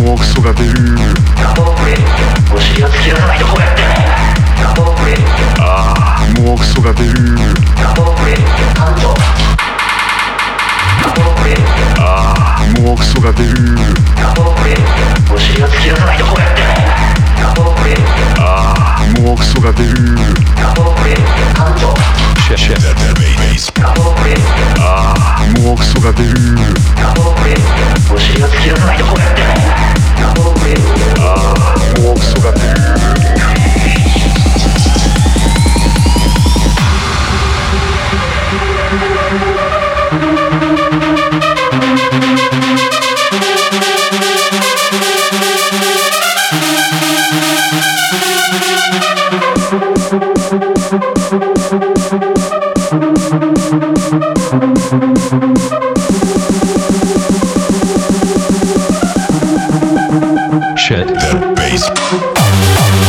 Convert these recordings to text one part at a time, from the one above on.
もうクソが出る艦長ああもうクソが出るお尻が突き出さないとこうやってああもうクソが出る shit, That bass. ああもうクソが出るお尻が突き出さないとこうやってああもうクソが出る艦長ああもうクソが出るお尻が突き出さないとこうやってああもうクソが出る艦長 shit, shit, That, that bass. ああもうクソが出るお尻が突き出 Oh.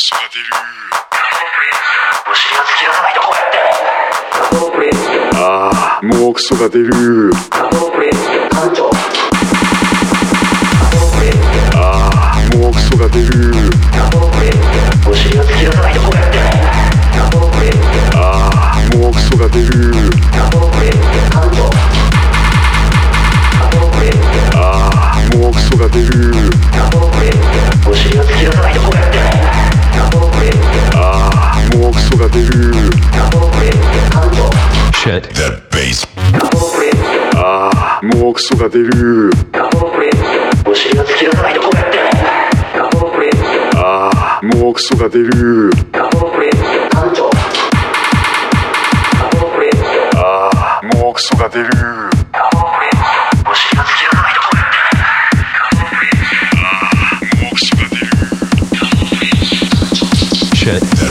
もうクソが出る。お尻が突き出さいとこうやってああもうクソが出る。ああもうクソが出る。が出るお尻が突き出さないとこうやってああもうクソが出る艦長 shit, That bass. ああもうクソが出るお尻が突き出さないとこうやってああもうクソが出る艦長ああもうクソが出る shit.